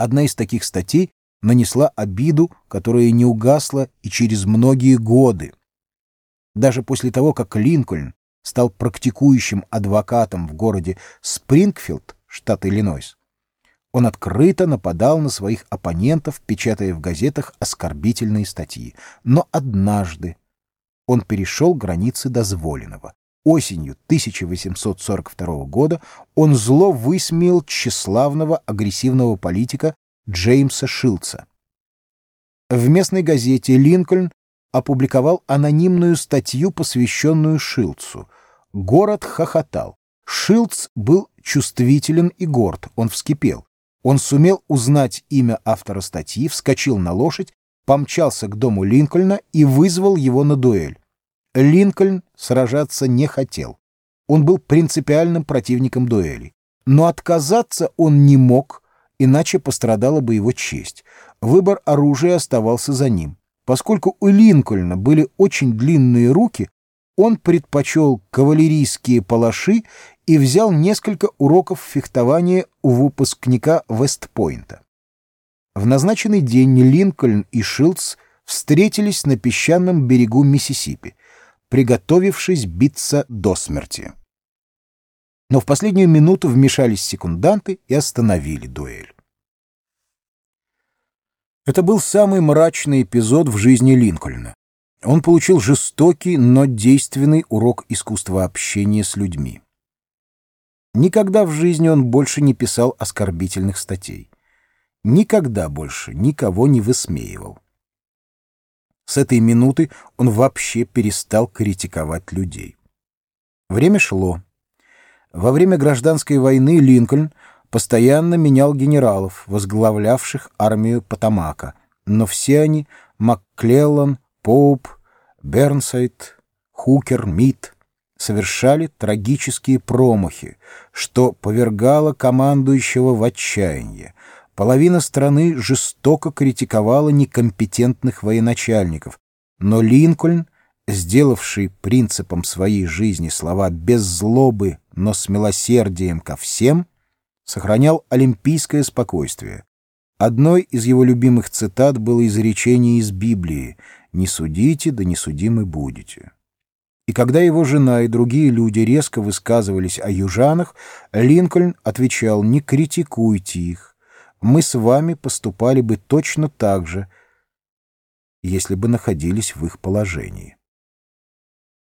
Одна из таких статей нанесла обиду, которая не угасла и через многие годы. Даже после того, как Линкольн стал практикующим адвокатом в городе Спрингфилд, штат Иллинойс, он открыто нападал на своих оппонентов, печатая в газетах оскорбительные статьи. Но однажды он перешел границы дозволенного. Осенью 1842 года он зло высмеял тщеславного агрессивного политика Джеймса Шилдса. В местной газете «Линкольн» опубликовал анонимную статью, посвященную Шилдсу. Город хохотал. Шилдс был чувствителен и горд, он вскипел. Он сумел узнать имя автора статьи, вскочил на лошадь, помчался к дому Линкольна и вызвал его на дуэль. Линкольн сражаться не хотел. Он был принципиальным противником дуэли. Но отказаться он не мог, иначе пострадала бы его честь. Выбор оружия оставался за ним. Поскольку у Линкольна были очень длинные руки, он предпочел кавалерийские палаши и взял несколько уроков фехтования у выпускника Вестпойнта. В назначенный день Линкольн и Шилдс встретились на песчаном берегу Миссисипи, приготовившись биться до смерти. Но в последнюю минуту вмешались секунданты и остановили дуэль. Это был самый мрачный эпизод в жизни Линкольна. Он получил жестокий, но действенный урок искусства общения с людьми. Никогда в жизни он больше не писал оскорбительных статей. Никогда больше никого не высмеивал. С этой минуты он вообще перестал критиковать людей. Время шло. Во время гражданской войны Линкольн постоянно менял генералов, возглавлявших армию Потамака, но все они — МакКлеллан, Поуп, Бернсайд, Хукер, Мид — совершали трагические промахи, что повергало командующего в отчаяние. Половина страны жестоко критиковала некомпетентных военачальников, но Линкольн, сделавший принципом своей жизни слова «без злобы, но с милосердием ко всем», сохранял олимпийское спокойствие. Одной из его любимых цитат было изречение из Библии «Не судите, да не судимы будете». И когда его жена и другие люди резко высказывались о южанах, Линкольн отвечал «Не критикуйте их. Мы с вами поступали бы точно так же, если бы находились в их положении».